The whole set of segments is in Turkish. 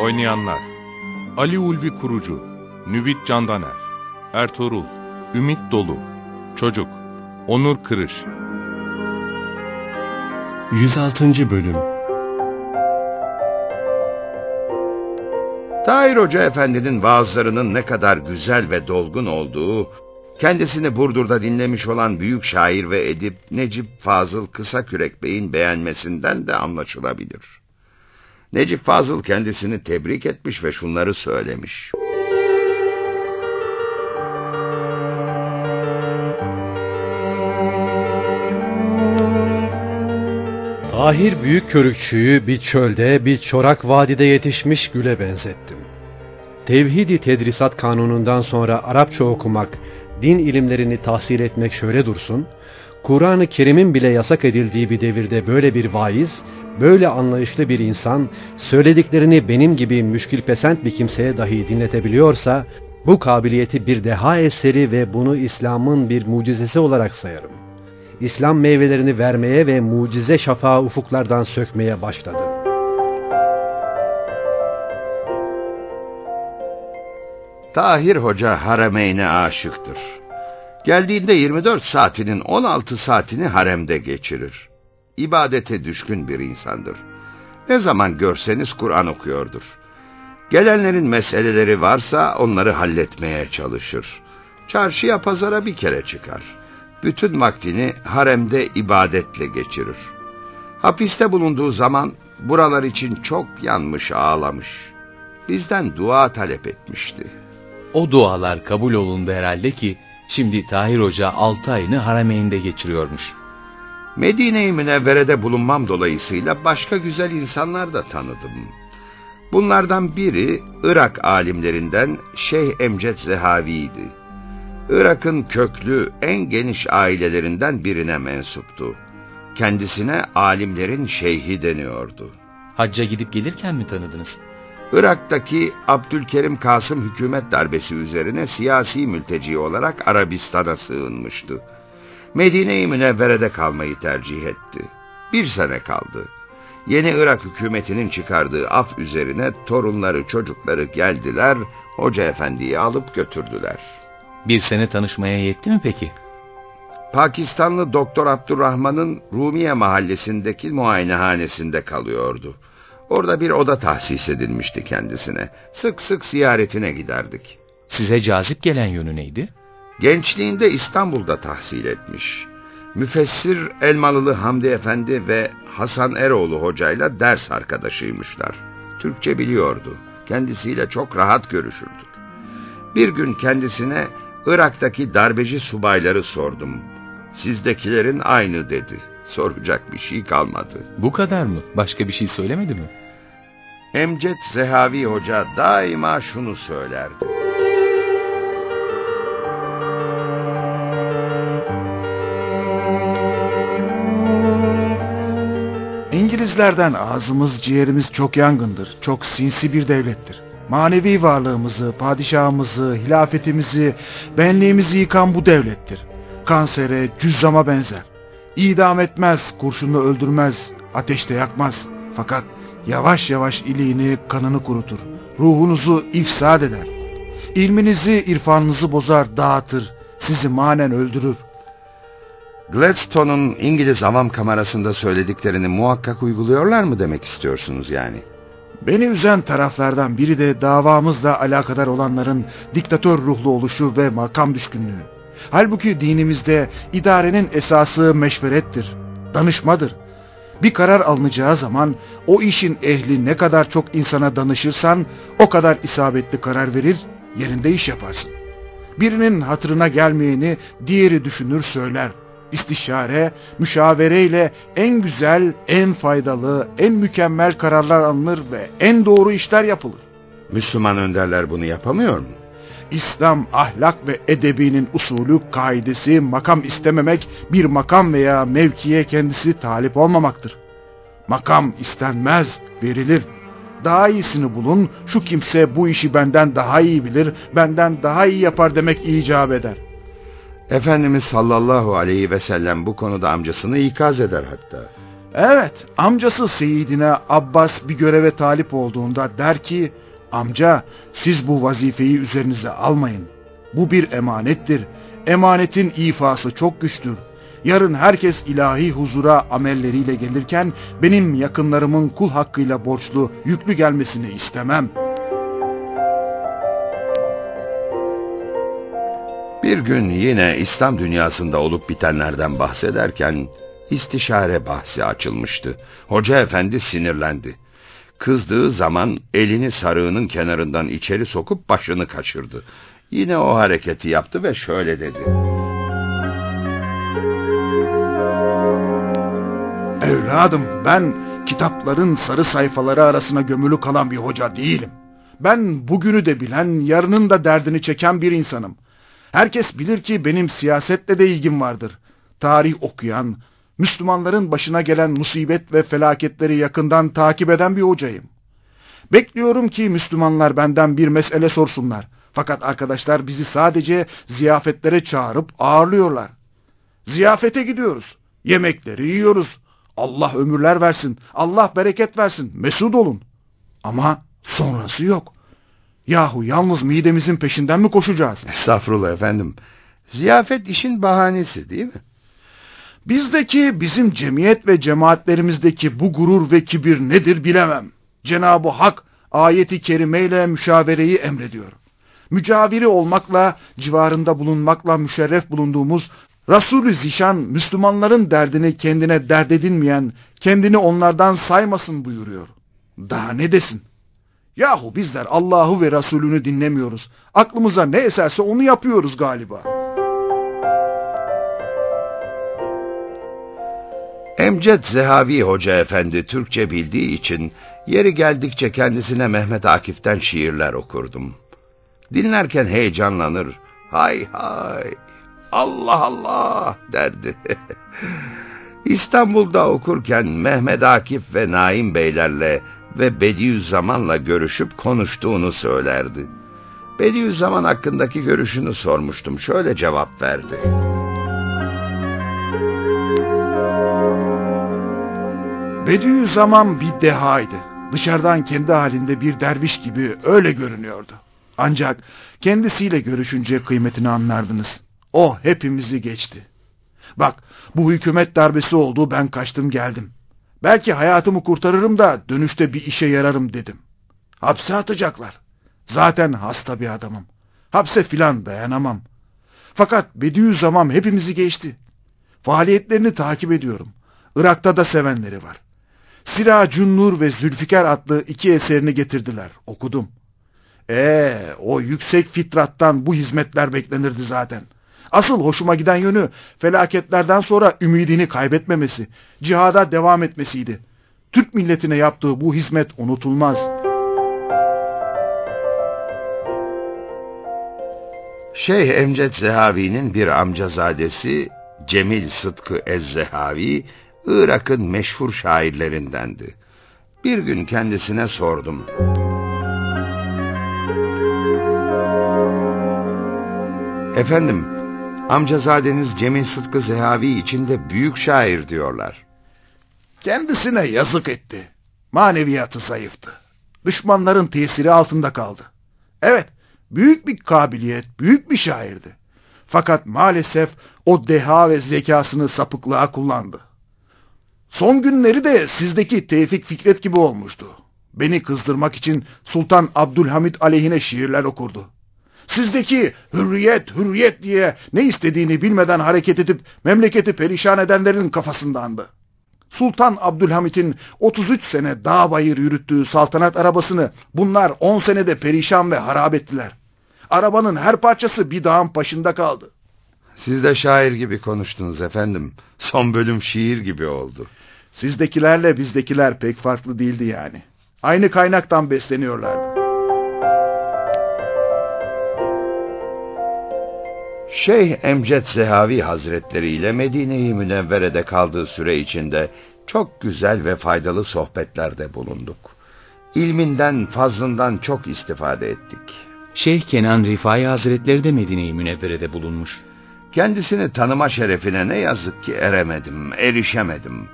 Oynayanlar Ali Ulvi Kurucu Nüvit Candaner Ertuğrul Ümit Dolu Çocuk Onur Kırış 106. Bölüm Tahir Hoca Efendi'nin vaazlarının ne kadar güzel ve dolgun olduğu, kendisini Burdur'da dinlemiş olan büyük şair ve edip Necip Fazıl Kısakürek Bey'in beğenmesinden de anlaşılabilir. Necip Fazıl kendisini tebrik etmiş ve şunları söylemiş. Tahir büyük körükçüyü bir çölde, bir çorak vadide yetişmiş güle benzettim. Tevhidi tedrisat kanunundan sonra Arapça okumak, din ilimlerini tahsil etmek şöyle dursun, Kur'an-ı Kerim'in bile yasak edildiği bir devirde böyle bir vaiz, böyle anlayışlı bir insan, söylediklerini benim gibi müşkilpesent bir kimseye dahi dinletebiliyorsa, bu kabiliyeti bir deha eseri ve bunu İslam'ın bir mucizesi olarak sayarım. İslam meyvelerini vermeye ve mucize şafağı ufuklardan sökmeye başladı. Tahir Hoca haremeyne aşıktır. Geldiğinde 24 saatinin 16 saatini haremde geçirir. İbadete düşkün bir insandır. Ne zaman görseniz Kur'an okuyordur. Gelenlerin meseleleri varsa onları halletmeye çalışır. Çarşıya pazara bir kere çıkar. Bütün vaktini haremde ibadetle geçirir. Hapiste bulunduğu zaman buralar için çok yanmış ağlamış. Bizden dua talep etmişti. O dualar kabul olundu herhalde ki şimdi Tahir Hoca altı ayını harameyinde geçiriyormuş. Medine-i Münevvere'de bulunmam dolayısıyla başka güzel insanlar da tanıdım. Bunlardan biri Irak alimlerinden Şeyh Emcet Zehavi'ydi. Irak'ın köklü en geniş ailelerinden birine mensuptu. Kendisine alimlerin şeyhi deniyordu. Hacca gidip gelirken mi tanıdınız? Irak'taki Abdülkerim Kasım hükümet darbesi üzerine siyasi mülteci olarak Arabistan'a sığınmıştı. Medine-i Münevvere'de kalmayı tercih etti. Bir sene kaldı. Yeni Irak hükümetinin çıkardığı af üzerine torunları çocukları geldiler, Hoca Efendi'yi alıp götürdüler. Bir sene tanışmaya yetti mi peki? Pakistanlı Doktor Abdurrahman'ın Rumiye mahallesindeki muayenehanesinde kalıyordu. Orada bir oda tahsis edilmişti kendisine. Sık sık ziyaretine giderdik. Size cazip gelen yönü neydi? Gençliğinde İstanbul'da tahsil etmiş. Müfessir Elmalılı Hamdi Efendi ve Hasan Eroğlu hocayla ders arkadaşıymışlar. Türkçe biliyordu. Kendisiyle çok rahat görüşürdük. Bir gün kendisine Irak'taki darbeci subayları sordum. Sizdekilerin aynı dedi. Soracak bir şey kalmadı. Bu kadar mı? Başka bir şey söylemedi mi? Emcet Zehavi Hoca daima şunu söylerdi. İngilizlerden ağzımız ciğerimiz çok yangındır. Çok sinsi bir devlettir. Manevi varlığımızı, padişahımızı, hilafetimizi, benliğimizi yıkan bu devlettir. Kansere, cüzzama benzer. İdam etmez, kurşunla öldürmez, ateşte yakmaz. Fakat yavaş yavaş iliğini, kanını kurutur. Ruhunuzu ifsad eder. İlminizi, irfanınızı bozar, dağıtır. Sizi manen öldürür. Gladstone'un İngiliz avam kamerasında söylediklerini muhakkak uyguluyorlar mı demek istiyorsunuz yani? Beni üzen taraflardan biri de davamızla alakadar olanların diktatör ruhlu oluşu ve makam düşkünlüğü. Halbuki dinimizde idarenin esası meşverettir, danışmadır. Bir karar alınacağı zaman o işin ehli ne kadar çok insana danışırsan o kadar isabetli karar verir, yerinde iş yaparsın. Birinin hatırına gelmeyeni diğeri düşünür söyler. İstişare, müşavereyle en güzel, en faydalı, en mükemmel kararlar alınır ve en doğru işler yapılır. Müslüman önderler bunu yapamıyor mu? İslam ahlak ve edebinin usulü, kaidesi, makam istememek, bir makam veya mevkiye kendisi talip olmamaktır. Makam istenmez, verilir. Daha iyisini bulun, şu kimse bu işi benden daha iyi bilir, benden daha iyi yapar demek icap eder. Efendimiz sallallahu aleyhi ve sellem bu konuda amcasını ikaz eder hatta. Evet, amcası Seyyidine Abbas bir göreve talip olduğunda der ki, amca siz bu vazifeyi üzerinize almayın. Bu bir emanettir. Emanetin ifası çok güçtür. Yarın herkes ilahi huzura amelleriyle gelirken benim yakınlarımın kul hakkıyla borçlu, yüklü gelmesini istemem. Bir gün yine İslam dünyasında olup bitenlerden bahsederken istişare bahsi açılmıştı. Hoca efendi sinirlendi. Kızdığı zaman elini sarığının kenarından içeri sokup başını kaçırdı. Yine o hareketi yaptı ve şöyle dedi. Evladım ben kitapların sarı sayfaları arasına gömülü kalan bir hoca değilim. Ben bugünü de bilen, yarının da derdini çeken bir insanım. Herkes bilir ki benim siyasetle de ilgim vardır. Tarih okuyan, Müslümanların başına gelen musibet ve felaketleri yakından takip eden bir hocayım. Bekliyorum ki Müslümanlar benden bir mesele sorsunlar. Fakat arkadaşlar bizi sadece ziyafetlere çağırıp ağırlıyorlar. Ziyafete gidiyoruz. Yemekleri yiyoruz. Allah ömürler versin. Allah bereket versin. Mesut olun. Ama sonrası yok. Yahu yalnız midemizin peşinden mi koşacağız? Estağfurullah efendim. Ziyafet işin bahanesi değil mi? Bizdeki bizim cemiyet ve cemaatlerimizdeki bu gurur ve kibir nedir bilemem. Cenab-ı Hak ayeti kerimeyle müşavereyi emrediyor. Mücaviri olmakla, civarında bulunmakla müşerref bulunduğumuz Resulü Zişan Müslümanların derdini kendine dert edinmeyen, kendini onlardan saymasın buyuruyor. Daha ne desin? Yahu bizler Allah'ı ve Resulünü dinlemiyoruz. Aklımıza ne eserse onu yapıyoruz galiba. Emcet Zehavi Hoca Efendi Türkçe bildiği için yeri geldikçe kendisine Mehmet Akif'ten şiirler okurdum. Dinlerken heyecanlanır. Hay hay, Allah Allah derdi. İstanbul'da okurken Mehmet Akif ve Naim Beylerle ve Bediüzzaman'la görüşüp konuştuğunu söylerdi. Bediüzzaman hakkındaki görüşünü sormuştum. Şöyle cevap verdi. Bediüzzaman bir dehaydı. Dışarıdan kendi halinde bir derviş gibi öyle görünüyordu. Ancak kendisiyle görüşünce kıymetini anlardınız. O hepimizi geçti. Bak bu hükümet darbesi oldu ben kaçtım geldim. Belki hayatımı kurtarırım da dönüşte bir işe yararım dedim. Hapse atacaklar. Zaten hasta bir adamım. Hapse filan dayanamam. Fakat Bediüzzaman hepimizi geçti. Faaliyetlerini takip ediyorum. Irak'ta da sevenleri var. Siracun Nur ve Zülfikar adlı iki eserini getirdiler. Okudum. Ee, o yüksek fitrattan bu hizmetler beklenirdi zaten. Asıl hoşuma giden yönü felaketlerden sonra ümidini kaybetmemesi, cihada devam etmesiydi. Türk milletine yaptığı bu hizmet unutulmaz. Şeyh Emcet Zehavi'nin bir amcazadesi Cemil Sıtkı Ez-Zehavi, Irak'ın meşhur şairlerindendi. Bir gün kendisine sordum. Efendim, amcazadeniz Cemil Sıtkı Zehavi içinde büyük şair diyorlar. Kendisine yazık etti. Maneviyatı zayıftı. Düşmanların tesiri altında kaldı. Evet, büyük bir kabiliyet, büyük bir şairdi. Fakat maalesef o deha ve zekasını sapıklığa kullandı. Son günleri de sizdeki Tevfik Fikret gibi olmuştu. Beni kızdırmak için Sultan Abdülhamit aleyhine şiirler okurdu. Sizdeki hürriyet, hürriyet diye ne istediğini bilmeden hareket edip memleketi perişan edenlerin kafasındandı. Sultan Abdülhamit'in 33 sene dağ bayır yürüttüğü saltanat arabasını bunlar 10 senede perişan ve harap ettiler. Arabanın her parçası bir dağın başında kaldı. Siz de şair gibi konuştunuz efendim. Son bölüm şiir gibi oldu. Sizdekilerle bizdekiler pek farklı değildi yani. Aynı kaynaktan besleniyorlardı. Şeyh Emcet Zehavi Hazretleri ile Medine-i Münevvere'de kaldığı süre içinde çok güzel ve faydalı sohbetlerde bulunduk. İlminden, fazlından çok istifade ettik. Şeyh Kenan Rifai Hazretleri de Medine-i Münevvere'de bulunmuş. Kendisini tanıma şerefine ne yazık ki eremedim, erişemedim.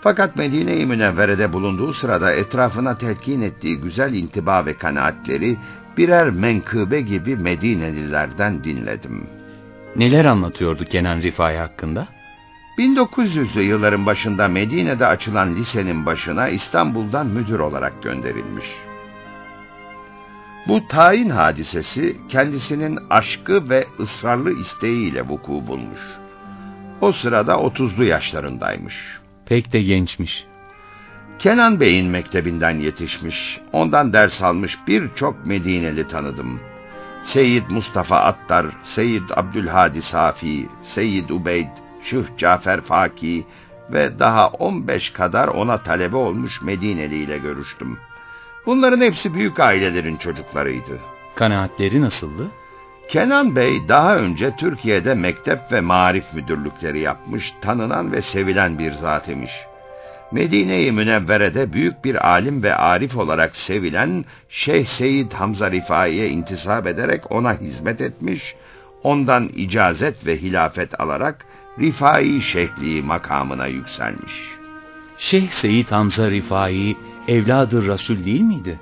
Fakat Medine-i Münevvere'de bulunduğu sırada etrafına telkin ettiği güzel intiba ve kanaatleri birer menkıbe gibi Medinelilerden dinledim. Neler anlatıyordu Kenan Rifai hakkında? 1900'lü yılların başında Medine'de açılan lisenin başına İstanbul'dan müdür olarak gönderilmiş. Bu tayin hadisesi kendisinin aşkı ve ısrarlı isteğiyle vuku bulmuş. O sırada 30'lu yaşlarındaymış. Pek de gençmiş. Kenan Bey'in mektebinden yetişmiş, ondan ders almış birçok Medineli tanıdım. Seyyid Mustafa Attar, Seyyid Abdülhadi Safi, Seyyid Ubeyd, Şıh Cafer Faki ve daha 15 kadar ona talebe olmuş Medineli ile görüştüm. Bunların hepsi büyük ailelerin çocuklarıydı. Kanaatleri nasıldı? Kenan Bey daha önce Türkiye'de mektep ve marif müdürlükleri yapmış, tanınan ve sevilen bir zat imiş. Medine-i Münevvere'de büyük bir alim ve arif olarak sevilen Şeyh Seyyid Hamza Rifai'ye intisap ederek ona hizmet etmiş, ondan icazet ve hilafet alarak Rifai Şeyhliği makamına yükselmiş. Şeyh Seyyid Hamza Rifai evladır Resul değil miydi?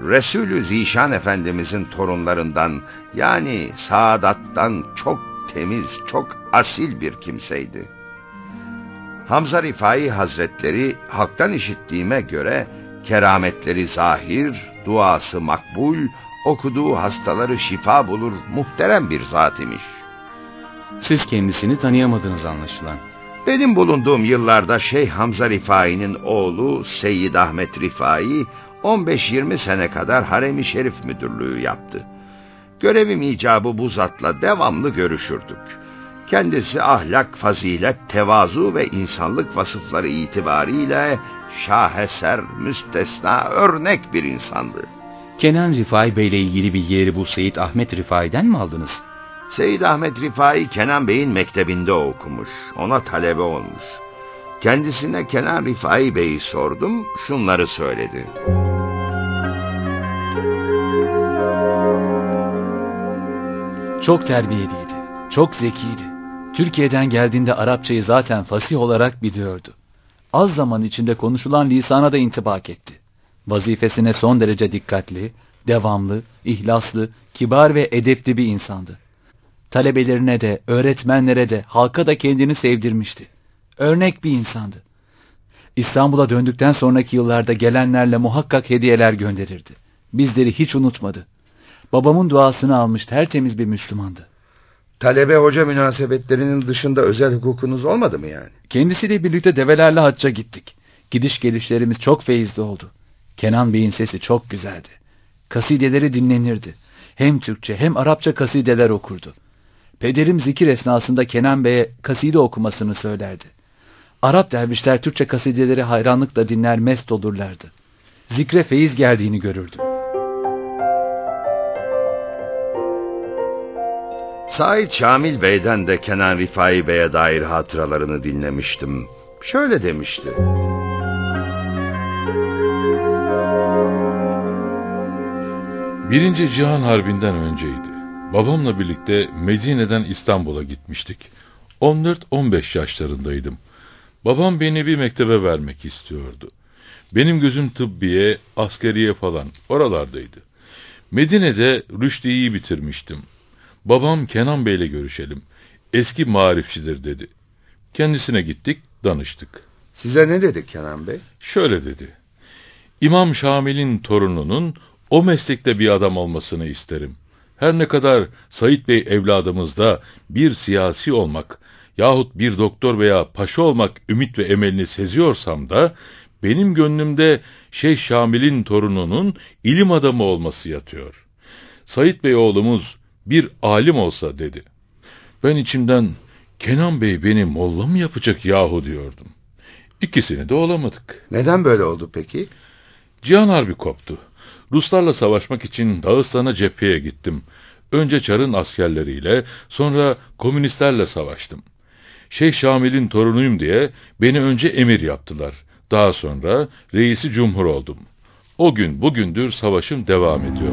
Resulü Zişan Efendimizin torunlarından yani Saadat'tan çok temiz, çok asil bir kimseydi. Hamza Rifai Hazretleri halktan işittiğime göre kerametleri zahir, duası makbul, okuduğu hastaları şifa bulur muhterem bir zat imiş. Siz kendisini tanıyamadınız anlaşılan. Benim bulunduğum yıllarda Şeyh Hamza Rifai'nin oğlu Seyyid Ahmet Rifai 15-20 sene kadar Harem-i Şerif müdürlüğü yaptı. Görevim icabı bu zatla devamlı görüşürdük. Kendisi ahlak, fazilet, tevazu ve insanlık vasıfları itibariyle şaheser, müstesna, örnek bir insandı. Kenan Rifai Bey ile ilgili bilgileri bu Seyit Ahmet Rifai'den mi aldınız? Seyyid Ahmet Rifai Kenan Bey'in mektebinde okumuş, ona talebe olmuş. Kendisine Kenan Rifai Bey'i sordum, şunları söyledi. Çok terbiyeliydi, çok zekiydi. Türkiye'den geldiğinde Arapçayı zaten fasih olarak biliyordu. Az zaman içinde konuşulan lisana da intibak etti. Vazifesine son derece dikkatli, devamlı, ihlaslı, kibar ve edepli bir insandı. Talebelerine de, öğretmenlere de, halka da kendini sevdirmişti. Örnek bir insandı. İstanbul'a döndükten sonraki yıllarda gelenlerle muhakkak hediyeler gönderirdi. Bizleri hiç unutmadı. Babamın duasını almış tertemiz bir Müslümandı. Talebe hoca münasebetlerinin dışında özel hukukunuz olmadı mı yani? Kendisiyle birlikte develerle hacca gittik. Gidiş gelişlerimiz çok feyizli oldu. Kenan Bey'in sesi çok güzeldi. Kasideleri dinlenirdi. Hem Türkçe hem Arapça kasideler okurdu. Pederim zikir esnasında Kenan Bey'e kaside okumasını söylerdi. Arap dervişler Türkçe kasideleri hayranlıkla dinler mest olurlardı. Zikre feyiz geldiğini görürdüm. Said Şamil Bey'den de Kenan Rifai Bey'e dair hatıralarını dinlemiştim. Şöyle demişti. Birinci Cihan Harbi'nden önceydi. Babamla birlikte Medine'den İstanbul'a gitmiştik. 14-15 yaşlarındaydım. Babam beni bir mektebe vermek istiyordu. Benim gözüm tıbbiye, askeriye falan oralardaydı. Medine'de Rüşdi'yi bitirmiştim. Babam Kenan Bey'le görüşelim. Eski marifçidir dedi. Kendisine gittik, danıştık. Size ne dedi Kenan Bey? Şöyle dedi. İmam Şamil'in torununun o meslekte bir adam olmasını isterim. Her ne kadar Said Bey evladımızda bir siyasi olmak yahut bir doktor veya paşa olmak ümit ve emelini seziyorsam da benim gönlümde Şeyh Şamil'in torununun ilim adamı olması yatıyor. Said Bey oğlumuz bir alim olsa dedi. Ben içimden Kenan Bey beni molla mı yapacak yahu diyordum. İkisini de olamadık. Neden böyle oldu peki? Cihan Harbi koptu. Ruslarla savaşmak için Dağıstan'a cepheye gittim. Önce Çar'ın askerleriyle, sonra komünistlerle savaştım. Şeyh Şamil'in torunuyum diye beni önce emir yaptılar. Daha sonra reisi cumhur oldum. O gün bugündür savaşım devam ediyor.